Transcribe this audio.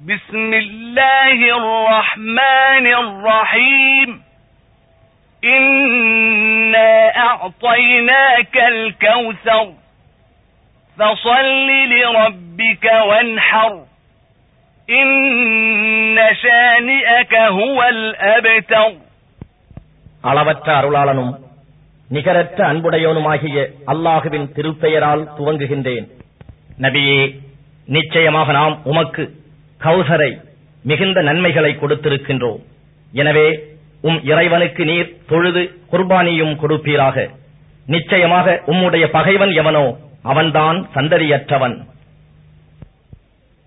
بسم الله الرحمن الرحيم إنا أعطيناك الكوثر فصل لربك وانحر إن شانئك هو الأبتر அளவற்ற அருளாளனும் நிகரற்ற அன்புடையவனுமாகிய அல்லாஹுவின் திருப்பெயரால் துவங்குகின்றேன் நபியே நிச்சயமாக நாம் உமக்கு கௌசரை மிகுந்த நன்மைகளை கொடுத்திருக்கின்றோம். எனவே உம் இறைவனுக்கு நீர் தொழுது குர்பானியும் கொடுப்பீராக. நிச்சயமாக உம்முடைய பகைவன் எவனோ அவன்தான் சந்ததியற்றவன்.